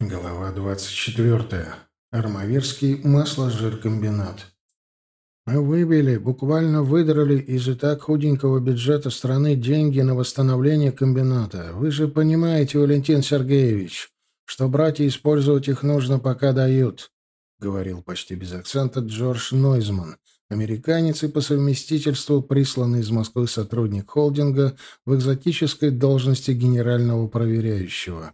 Глава 24. Армавирский масложиркомбинат. Мы выбили, буквально выдрали из и так худенького бюджета страны деньги на восстановление комбината. Вы же понимаете, Валентин Сергеевич, что брать и использовать их нужно, пока дают, — говорил почти без акцента Джордж Нойзман, американец и по совместительству присланный из Москвы сотрудник холдинга в экзотической должности генерального проверяющего.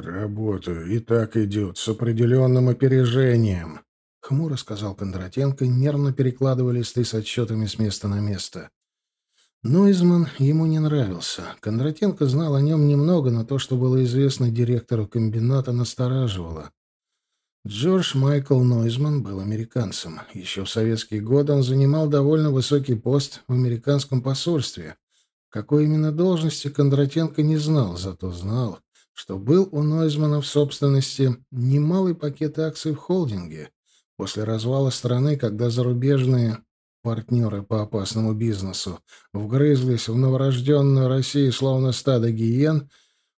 «Работа и так идет, с определенным опережением», — хмуро сказал Кондратенко, нервно перекладывая листы с отчетами с места на место. Нойзман ему не нравился. Кондратенко знал о нем немного, но то, что было известно директору комбината, настораживало. Джордж Майкл Нойзман был американцем. Еще в советские годы он занимал довольно высокий пост в американском посольстве. Какой именно должности Кондратенко не знал, зато знал, что был у Нойзмана в собственности немалый пакет акций в холдинге. После развала страны, когда зарубежные партнеры по опасному бизнесу вгрызлись в новорожденную Россию словно стадо гиен,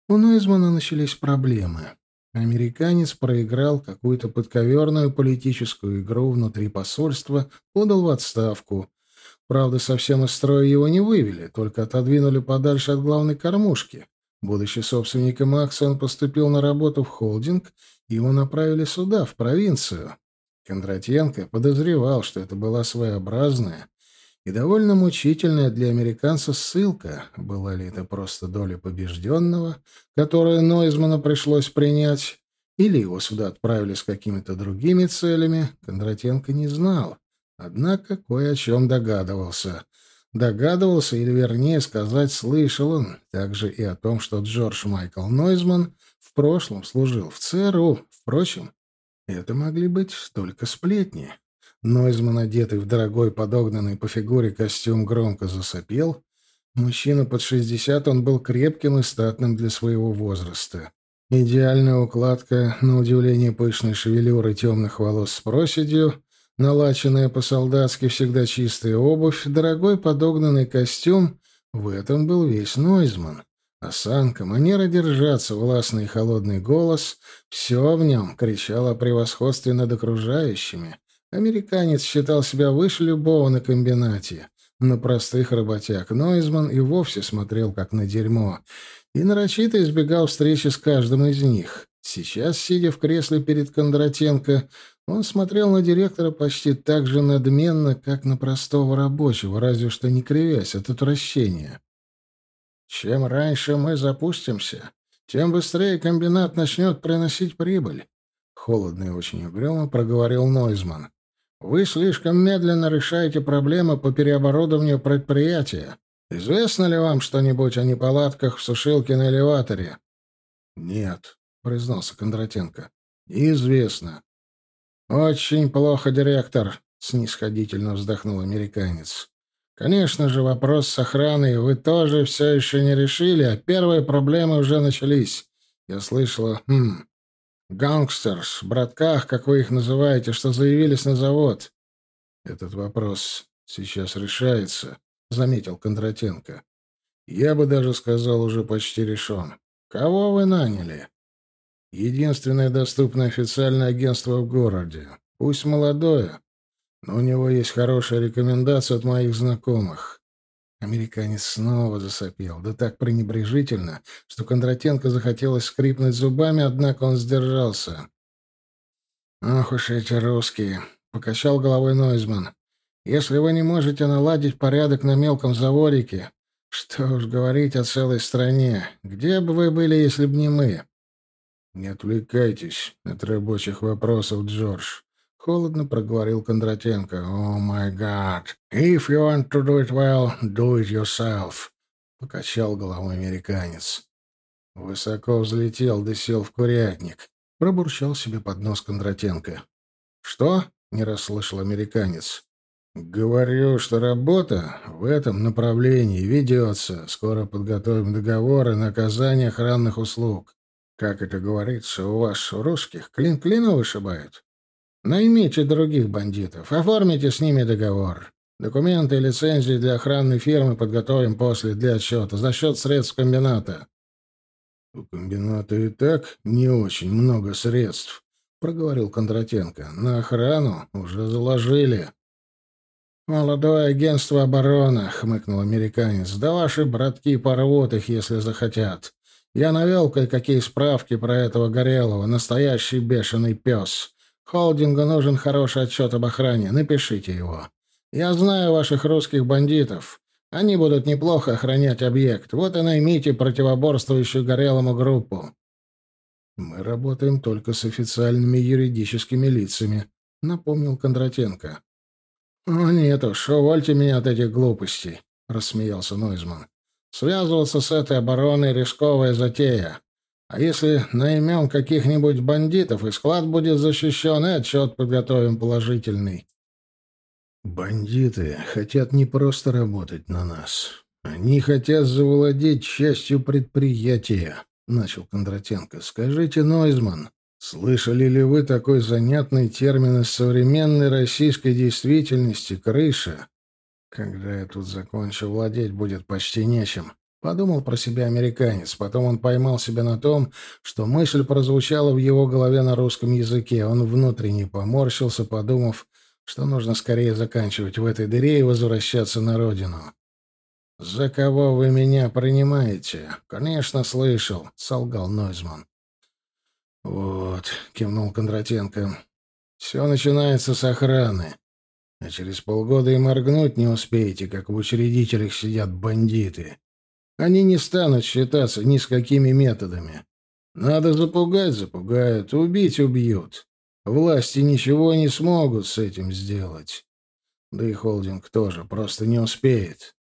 у Нойзмана начались проблемы. Американец проиграл какую-то подковерную политическую игру внутри посольства, подал в отставку. Правда, совсем из строя его не вывели, только отодвинули подальше от главной кормушки. Будучи собственником акций, он поступил на работу в холдинг, и его направили сюда, в провинцию. Кондратенко подозревал, что это была своеобразная и довольно мучительная для американца ссылка. Была ли это просто доля побежденного, которую Нойзману пришлось принять, или его сюда отправили с какими-то другими целями, Кондратенко не знал. Однако кое о чем догадывался. Догадывался, или вернее сказать, слышал он также и о том, что Джордж Майкл Нойзман в прошлом служил в ЦРУ. Впрочем, это могли быть только сплетни. Нойзман, одетый в дорогой подогнанный по фигуре костюм, громко засопел. Мужчина под шестьдесят, он был крепким и статным для своего возраста. Идеальная укладка, на удивление пышной шевелюры темных волос с проседью, Налаченная по-солдатски всегда чистая обувь, дорогой подогнанный костюм — в этом был весь Нойзман. Осанка, манера держаться, властный и холодный голос — все в нем кричало о превосходстве над окружающими. Американец считал себя выше любого на комбинате. На простых работяг Нойзман и вовсе смотрел как на дерьмо и нарочито избегал встречи с каждым из них. Сейчас, сидя в кресле перед Кондратенко, он смотрел на директора почти так же надменно, как на простого рабочего, разве что не кривясь от отвращения. «Чем раньше мы запустимся, тем быстрее комбинат начнет приносить прибыль», — холодно и очень угрюмо проговорил Нойзман. «Вы слишком медленно решаете проблемы по переоборудованию предприятия. Известно ли вам что-нибудь о неполадках в сушилке на элеваторе?» «Нет», — признался Кондратенко. «Неизвестно. «Очень плохо, директор», — снисходительно вздохнул американец. «Конечно же, вопрос с охраной вы тоже все еще не решили, а первые проблемы уже начались. Я слышала, хм, гангстерс, братках, как вы их называете, что заявились на завод». «Этот вопрос сейчас решается», — заметил Кондратенко. «Я бы даже сказал, уже почти решен. Кого вы наняли?» Единственное доступное официальное агентство в городе. Пусть молодое, но у него есть хорошая рекомендация от моих знакомых. Американец снова засопел, да так пренебрежительно, что Кондратенко захотелось скрипнуть зубами, однако он сдержался. «Ох уж эти русские!» — покачал головой Нойзман. «Если вы не можете наладить порядок на мелком заводике, что уж говорить о целой стране. Где бы вы были, если б не мы?» «Не отвлекайтесь от рабочих вопросов, Джордж», — холодно проговорил Кондратенко. «О, май гад! If you want to do it well, do it yourself!» — покачал головой американец. Высоко взлетел, да сел в курятник. Пробурчал себе под нос Кондратенко. «Что?» — не расслышал американец. «Говорю, что работа в этом направлении ведется. Скоро подготовим договоры на оказание охранных услуг. Как это говорится, у вас, у русских, клин клина вышибают? Наймите других бандитов, оформите с ними договор. Документы и лицензии для охранной фирмы подготовим после для отчета за счет средств комбината. «У комбината и так не очень много средств», — проговорил Кондратенко. «На охрану уже заложили». «Молодое агентство обороны», — хмыкнул американец. «Да ваши братки порвут их, если захотят. Я навел кое-какие справки про этого Горелого. Настоящий бешеный пес. Холдингу нужен хороший отчет об охране. Напишите его. Я знаю ваших русских бандитов. Они будут неплохо охранять объект. Вот и наймите противоборствующую Горелому группу». «Мы работаем только с официальными юридическими лицами», — напомнил Кондратенко. «О, нет уж, увольте меня от этих глупостей», — рассмеялся Нойзман. «Связываться с этой обороной — рисковая затея. А если наймем каких-нибудь бандитов, и склад будет защищен, и отчет подготовим положительный». «Бандиты хотят не просто работать на нас. Они хотят завладеть частью предприятия», — начал Кондратенко. «Скажите, Нойзман, Слышали ли вы такой занятный термин из современной российской действительности «крыша»? Когда я тут закончу, владеть будет почти нечем. Подумал про себя американец. Потом он поймал себя на том, что мысль прозвучала в его голове на русском языке. Он внутренне поморщился, подумав, что нужно скорее заканчивать в этой дыре и возвращаться на родину. «За кого вы меня принимаете?» «Конечно, слышал», — солгал Нойзман. «Вот», — кивнул Кондратенко, — «все начинается с охраны. А через полгода и моргнуть не успеете, как в учредителях сидят бандиты. Они не станут считаться ни с какими методами. Надо запугать — запугают, убить — убьют. Власти ничего не смогут с этим сделать. Да и холдинг тоже просто не успеет.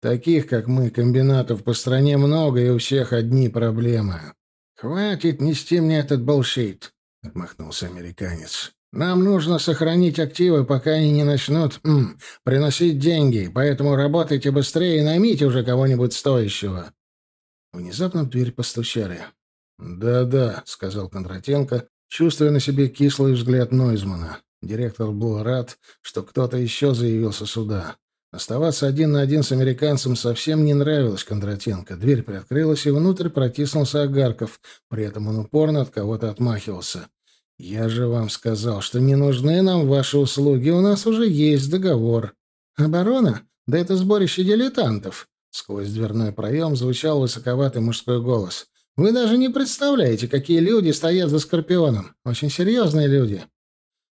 Таких, как мы, комбинатов по стране много, и у всех одни проблемы. «Хватит нести мне этот болшит», — отмахнулся американец. «Нам нужно сохранить активы, пока они не начнут м, приносить деньги, поэтому работайте быстрее и наймите уже кого-нибудь стоящего». Внезапно в дверь постучали. «Да-да», — сказал Кондратенко, чувствуя на себе кислый взгляд Нойзмана. Директор был рад, что кто-то еще заявился сюда. Оставаться один на один с американцем совсем не нравилось Кондратенко. Дверь приоткрылась, и внутрь протиснулся Агарков. При этом он упорно от кого-то отмахивался. «Я же вам сказал, что не нужны нам ваши услуги. У нас уже есть договор». «Оборона? Да это сборище дилетантов». Сквозь дверной проем звучал высоковатый мужской голос. «Вы даже не представляете, какие люди стоят за Скорпионом. Очень серьезные люди.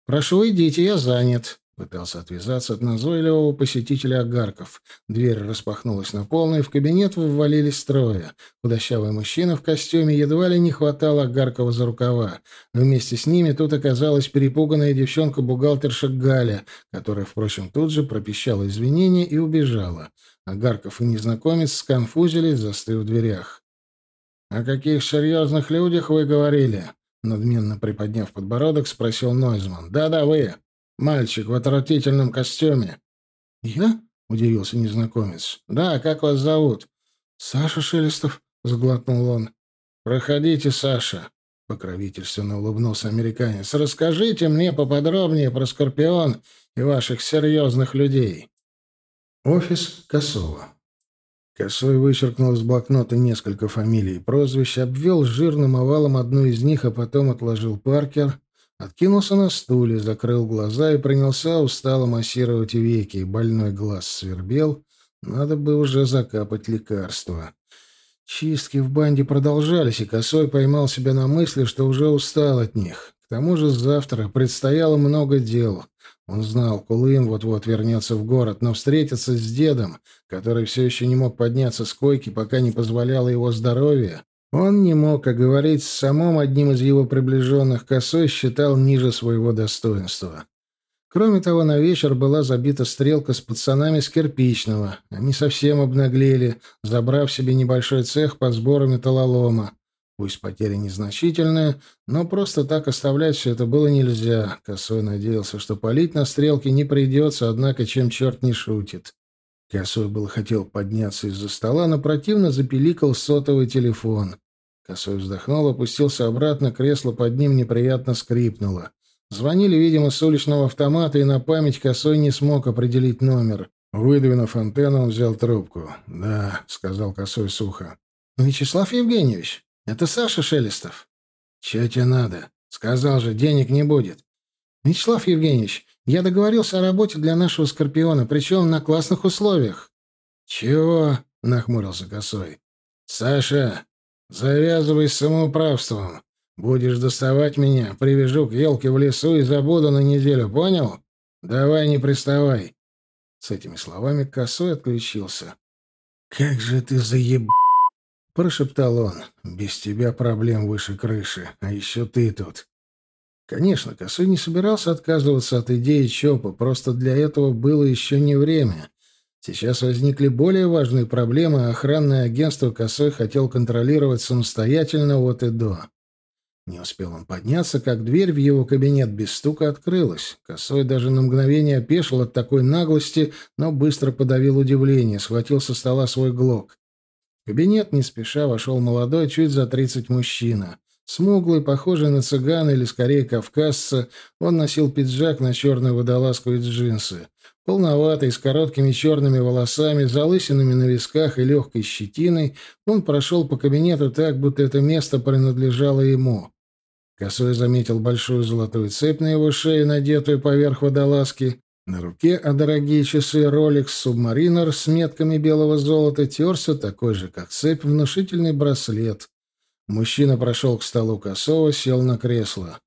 Прошу, идите, я занят». Пытался отвязаться от назойливого посетителя Агарков. Дверь распахнулась на полную, в кабинет ввалились трое. Худощавый мужчина в костюме едва ли не хватал Агаркова за рукава. Вместе с ними тут оказалась перепуганная девчонка-бухгалтерша Галя, которая, впрочем, тут же пропищала извинения и убежала. Агарков и незнакомец сконфузились, застыв в дверях. «О каких серьезных людях вы говорили?» Надменно приподняв подбородок, спросил Нойзман. «Да-да, вы!» Мальчик в отвратительном костюме. «Я?» — удивился незнакомец. «Да, как вас зовут?» «Саша Шелестов», — сглотнул он. «Проходите, Саша», — покровительственно улыбнулся американец. «Расскажите мне поподробнее про Скорпион и ваших серьезных людей». Офис Косова. Косой вычеркнул из блокнота несколько фамилий и прозвищ, обвел жирным овалом одну из них, а потом отложил Паркер Откинулся на стуле, закрыл глаза и принялся устало массировать веки. Больной глаз свербел. Надо бы уже закапать лекарство. Чистки в банде продолжались, и Косой поймал себя на мысли, что уже устал от них. К тому же завтра предстояло много дел. Он знал, Кулым вот-вот вернется в город, но встретиться с дедом, который все еще не мог подняться с койки, пока не позволяло его здоровье, он не мог, а говорить с самым одним из его приближенных косой считал ниже своего достоинства. Кроме того, на вечер была забита стрелка с пацанами с кирпичного. Они совсем обнаглели, забрав себе небольшой цех по сбору металлолома. Пусть потеря незначительная, но просто так оставлять все это было нельзя. Косой надеялся, что палить на стрелке не придется, однако чем черт не шутит. Косой был хотел подняться из-за стола, но противно запеликал сотовый телефон. Косой вздохнул, опустился обратно, кресло под ним неприятно скрипнуло. Звонили, видимо, с уличного автомата, и на память Косой не смог определить номер. Выдвинув антенну, он взял трубку. «Да», — сказал Косой сухо. «Вячеслав Евгеньевич?» Это Саша Шелестов?» «Чего тебе надо? Сказал же, денег не будет». «Вячеслав Евгеньевич, я договорился о работе для нашего Скорпиона, причем на классных условиях». «Чего?» — нахмурился Косой. «Саша, завязывай с самоуправством. Будешь доставать меня, привяжу к елке в лесу и забуду на неделю, понял? Давай не приставай». С этими словами Косой отключился. «Как же ты заеб...» — прошептал он. «Без тебя проблем выше крыши, а еще ты тут». Конечно, Косой не собирался отказываться от идеи ЧОПа, просто для этого было еще не время. Сейчас возникли более важные проблемы, а охранное агентство Косой хотел контролировать самостоятельно от и до. Не успел он подняться, как дверь в его кабинет без стука открылась. Косой даже на мгновение опешил от такой наглости, но быстро подавил удивление, схватил со стола свой глок. В кабинет не спеша вошел молодой, чуть за тридцать мужчина. Смуглый, похожий на цыгана или скорее кавказца, он носил пиджак на черную водолазку и джинсы. Полноватый, с короткими черными волосами, залысинами на висках и легкой щетиной, он прошел по кабинету так, будто это место принадлежало ему. Косой заметил большую золотую цепь на его шее, надетую поверх водолазки. На руке, а дорогие часы Rolex Submariner с метками белого золота терся такой же, как цепь, внушительный браслет. Мужчина прошел к столу Косова, сел на кресло.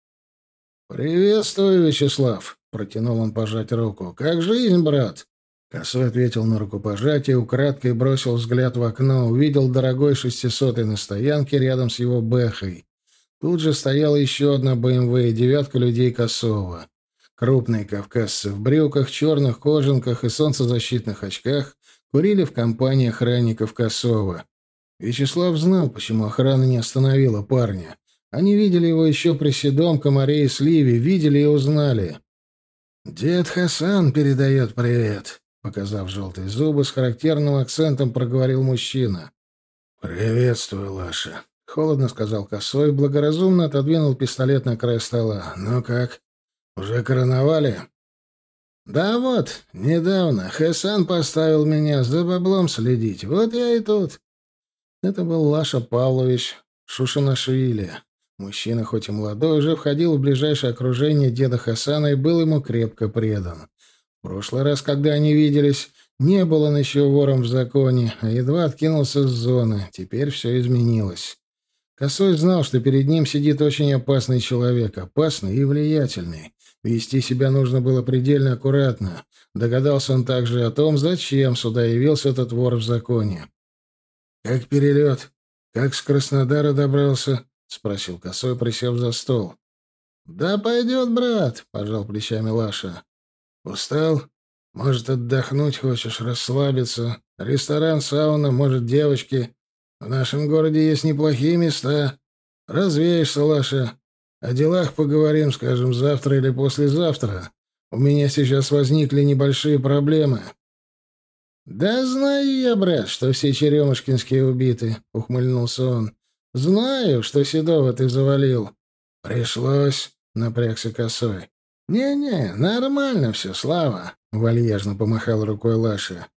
«Приветствую, Вячеслав!» — протянул он пожать руку. «Как жизнь, брат?» Косой ответил на рукопожатие, украдкой бросил взгляд в окно, увидел дорогой шестисотый на стоянке рядом с его бэхой. Тут же стояла еще одна БМВ и девятка людей Косова. Крупные кавказцы в брюках, черных кожанках и солнцезащитных очках курили в компании охранников Косова. Вячеслав знал, почему охрана не остановила парня. Они видели его еще при седом комаре и сливе, видели и узнали. «Дед Хасан передает привет», — показав желтые зубы, с характерным акцентом проговорил мужчина. «Приветствую, Лаша», — холодно сказал Косой, благоразумно отодвинул пистолет на край стола. «Ну как, уже короновали?» «Да вот, недавно Хасан поставил меня за баблом следить. Вот я и тут. Это был Лаша Павлович Шушинашвили. Мужчина, хоть и молодой, уже входил в ближайшее окружение деда Хасана и был ему крепко предан. В прошлый раз, когда они виделись, не был он еще вором в законе, а едва откинулся с зоны. Теперь все изменилось. Косой знал, что перед ним сидит очень опасный человек, опасный и влиятельный. Вести себя нужно было предельно аккуратно. Догадался он также о том, зачем сюда явился этот вор в законе. «Как перелет? Как с Краснодара добрался?» — спросил Косой, присев за стол. «Да пойдет, брат», — пожал плечами Лаша. «Устал? Может, отдохнуть хочешь, расслабиться? Ресторан, сауна, может, девочки? В нашем городе есть неплохие места. Развеешься, Лаша. О делах поговорим, скажем, завтра или послезавтра. У меня сейчас возникли небольшие проблемы». «Да знаю я, брат, что все черемушкинские убиты», — ухмыльнулся он. «Знаю, что Седова ты завалил». «Пришлось», — напрягся косой. «Не-не, нормально все, Слава», — вальяжно помахал рукой Лаша.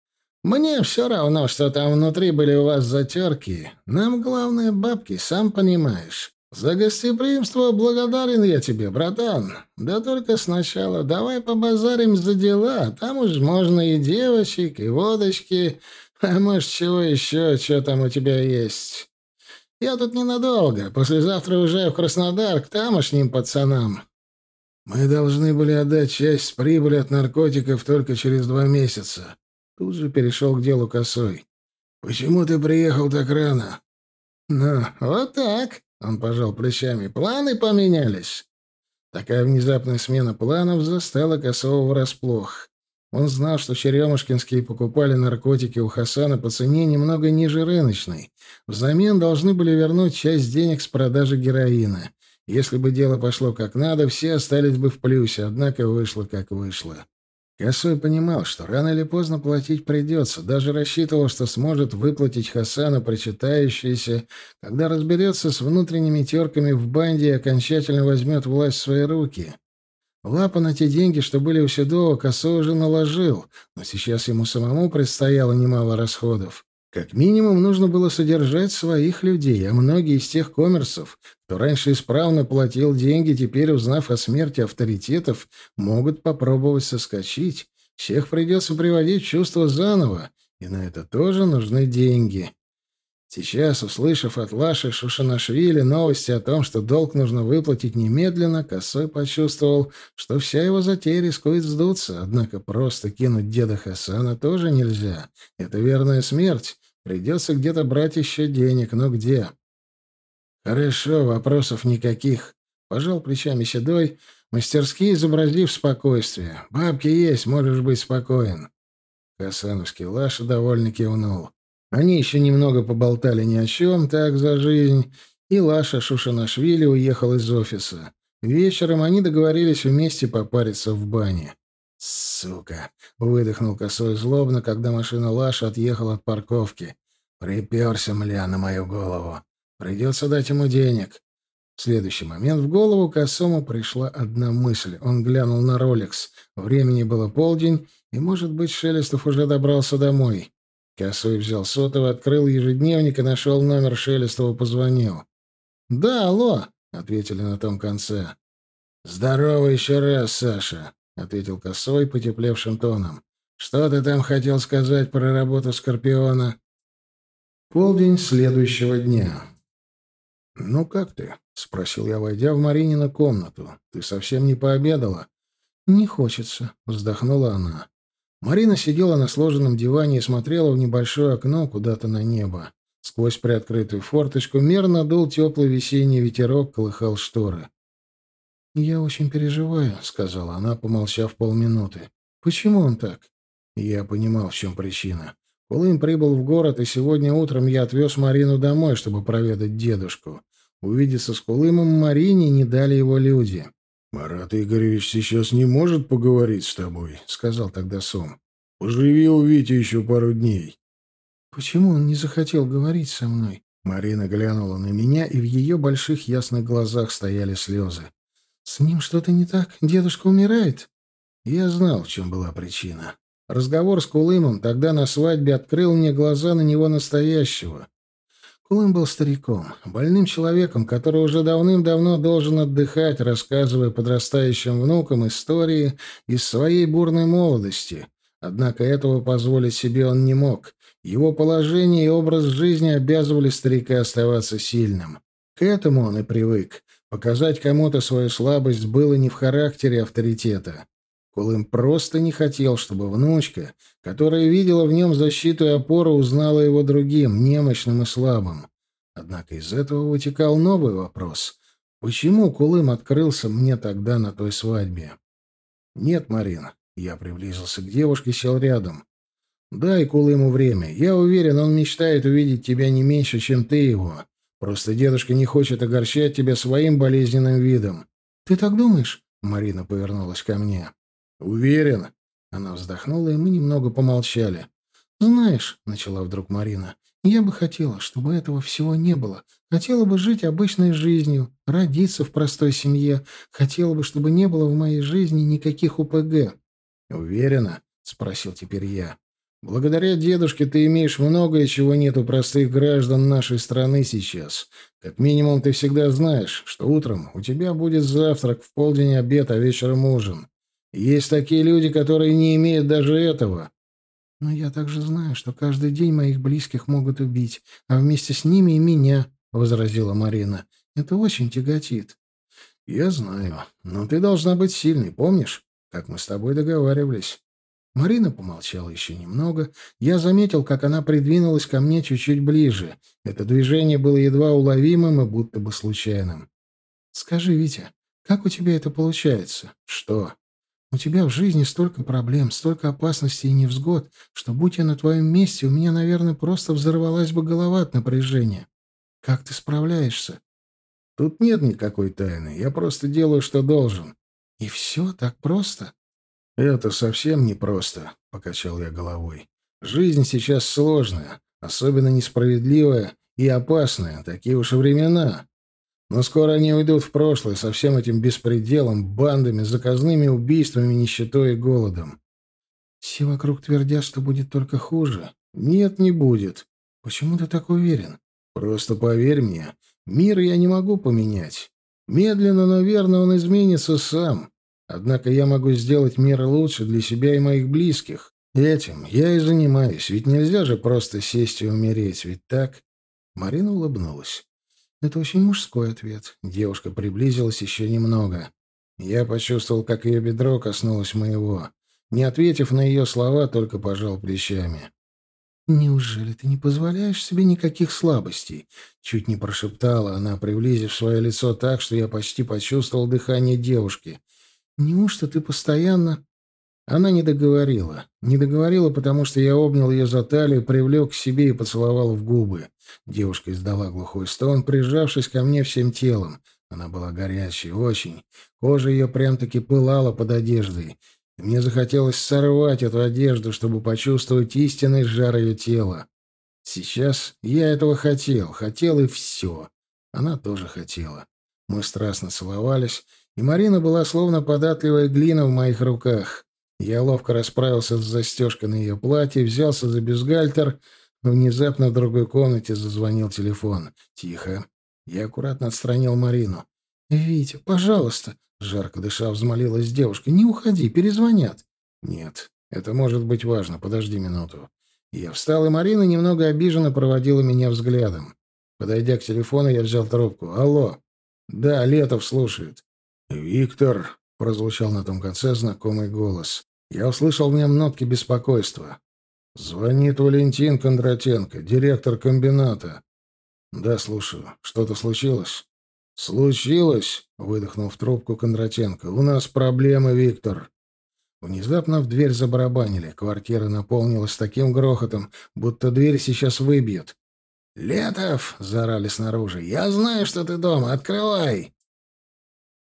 «Мне все равно, что там внутри были у вас затерки. Нам главное бабки, сам понимаешь. «За гостеприимство благодарен я тебе, братан. Да только сначала давай побазарим за дела. Там уж можно и девочек, и водочки, а может, чего еще, что там у тебя есть. Я тут ненадолго. Послезавтра уезжаю в Краснодар к тамошним пацанам». «Мы должны были отдать часть прибыли от наркотиков только через два месяца». Тут же перешел к делу косой. «Почему ты приехал так рано?» «Ну, вот так», он пожал плечами. Планы поменялись. Такая внезапная смена планов застала Косова врасплох. Он знал, что черемушкинские покупали наркотики у Хасана по цене немного ниже рыночной. Взамен должны были вернуть часть денег с продажи героина. Если бы дело пошло как надо, все остались бы в плюсе, однако вышло как вышло. Косой понимал, что рано или поздно платить придется, даже рассчитывал, что сможет выплатить Хасану причитающееся, когда разберется с внутренними терками в банде и окончательно возьмет власть в свои руки. Лапа на те деньги, что были у Седова, Косой уже наложил, но сейчас ему самому предстояло немало расходов. Как минимум нужно было содержать своих людей, а многие из тех коммерсов, кто раньше исправно платил деньги, теперь, узнав о смерти авторитетов, могут попробовать соскочить. Всех придется приводить чувство заново, и на это тоже нужны деньги. Сейчас, услышав от Лаши Шушанашвили новости о том, что долг нужно выплатить немедленно, Косой почувствовал, что вся его затея рискует сдуться. Однако просто кинуть деда Хасана тоже нельзя. Это верная смерть. Придется где-то брать еще денег, но где? Хорошо, вопросов никаких. Пожал плечами Седой, мастерски изобразив спокойствие. Бабки есть, можешь быть спокоен. Хасановский Лаша довольно кивнул. Они еще немного поболтали ни о чем, так за жизнь, и Лаша Шушанашвили уехал из офиса. Вечером они договорились вместе попариться в бане. «Сука!» — выдохнул косой злобно, когда машина Лаша отъехала от парковки. «Приперся, мля, на мою голову. Придется дать ему денег». В следующий момент в голову косому пришла одна мысль. Он глянул на Ролекс. Времени было полдень, и, может быть, Шелестов уже добрался домой. Косой взял сотовый, открыл ежедневник и нашел номер Шелестова, позвонил. «Да, алло», — ответили на том конце. «Здорово еще раз, Саша», — ответил Косой потеплевшим тоном. «Что ты там хотел сказать про работу Скорпиона?» Полдень следующего дня. «Ну как ты?» — спросил я, войдя в Маринину комнату. «Ты совсем не пообедала?» «Не хочется», — вздохнула она. Марина сидела на сложенном диване и смотрела в небольшое окно куда-то на небо. Сквозь приоткрытую форточку мерно дул теплый весенний ветерок, колыхал шторы. «Я очень переживаю», — сказала она, помолчав полминуты. «Почему он так?» Я понимал, в чем причина. Кулым прибыл в город, и сегодня утром я отвез Марину домой, чтобы проведать дедушку. Увидеться с Кулымом Марине не дали его люди. «Марат Игоревич сейчас не может поговорить с тобой», — сказал тогда Сом. «Поживи у Вити еще пару дней». «Почему он не захотел говорить со мной?» Марина глянула на меня, и в ее больших ясных глазах стояли слезы. «С ним что-то не так? Дедушка умирает?» Я знал, в чем была причина. Разговор с Кулымом тогда на свадьбе открыл мне глаза на него настоящего. Кулым был стариком, больным человеком, который уже давным-давно должен отдыхать, рассказывая подрастающим внукам истории из своей бурной молодости. Однако этого позволить себе он не мог. Его положение и образ жизни обязывали старика оставаться сильным. К этому он и привык. Показать кому-то свою слабость было не в характере авторитета. Колым просто не хотел, чтобы внучка, которая видела в нем защиту и опору, узнала его другим, немощным и слабым. Однако из этого вытекал новый вопрос. Почему Кулым открылся мне тогда на той свадьбе? Нет, Марина. Я приблизился к девушке, сел рядом. Дай Кулыму время. Я уверен, он мечтает увидеть тебя не меньше, чем ты его. Просто дедушка не хочет огорчать тебя своим болезненным видом. Ты так думаешь? Марина повернулась ко мне. «Уверен?» Она вздохнула, и мы немного помолчали. «Знаешь», — начала вдруг Марина, — «я бы хотела, чтобы этого всего не было. Хотела бы жить обычной жизнью, родиться в простой семье. Хотела бы, чтобы не было в моей жизни никаких УПГ». «Уверена?» — спросил теперь я. «Благодаря дедушке ты имеешь многое, чего нет у простых граждан нашей страны сейчас. Как минимум ты всегда знаешь, что утром у тебя будет завтрак, в полдень обед, а вечером ужин. Есть такие люди, которые не имеют даже этого. Но я также знаю, что каждый день моих близких могут убить, а вместе с ними и меня, — возразила Марина. Это очень тяготит. Я знаю, но ты должна быть сильной, помнишь, как мы с тобой договаривались? Марина помолчала еще немного. Я заметил, как она придвинулась ко мне чуть-чуть ближе. Это движение было едва уловимым и будто бы случайным. «Скажи, Витя, как у тебя это получается?» «Что?» У тебя в жизни столько проблем, столько опасностей и невзгод, что, будь я на твоем месте, у меня, наверное, просто взорвалась бы голова от напряжения. Как ты справляешься? Тут нет никакой тайны. Я просто делаю, что должен. И все так просто? Это совсем не просто, — покачал я головой. Жизнь сейчас сложная, особенно несправедливая и опасная. Такие уж времена. Но скоро они уйдут в прошлое со всем этим беспределом, бандами, заказными убийствами, нищетой и голодом. Все вокруг твердят, что будет только хуже. Нет, не будет. Почему ты так уверен? Просто поверь мне, мир я не могу поменять. Медленно, но верно он изменится сам. Однако я могу сделать мир лучше для себя и моих близких. Этим я и занимаюсь, ведь нельзя же просто сесть и умереть, ведь так? Марина улыбнулась. Это очень мужской ответ. Девушка приблизилась еще немного. Я почувствовал, как ее бедро коснулось моего. Не ответив на ее слова, только пожал плечами. «Неужели ты не позволяешь себе никаких слабостей?» Чуть не прошептала она, приблизив свое лицо так, что я почти почувствовал дыхание девушки. «Неужто ты постоянно...» Она не договорила. Не договорила, потому что я обнял ее за талию, привлек к себе и поцеловал в губы. Девушка издала глухой стон, прижавшись ко мне всем телом. Она была горячей, очень. Кожа ее прям-таки пылала под одеждой. И мне захотелось сорвать эту одежду, чтобы почувствовать истинный жар ее тела. Сейчас я этого хотел, хотел и все. Она тоже хотела. Мы страстно целовались, и Марина была словно податливая глина в моих руках. Я ловко расправился с застежкой на ее платье, взялся за бюстгальтер, но внезапно в другой комнате зазвонил телефон. Тихо. Я аккуратно отстранил Марину. «Витя, пожалуйста!» — жарко дыша взмолилась девушка. «Не уходи, перезвонят». «Нет, это может быть важно. Подожди минуту». Я встал, и Марина немного обиженно проводила меня взглядом. Подойдя к телефону, я взял трубку. «Алло». «Да, Летов слушает». «Виктор», — прозвучал на том конце знакомый голос. Я услышал в нем нотки беспокойства. «Звонит Валентин Кондратенко, директор комбината». «Да, слушаю. Что-то случилось?» «Случилось?» — выдохнул в трубку Кондратенко. «У нас проблемы, Виктор». Внезапно в дверь забарабанили. Квартира наполнилась таким грохотом, будто дверь сейчас выбьет. «Летов!» — заорали снаружи. «Я знаю, что ты дома. Открывай!»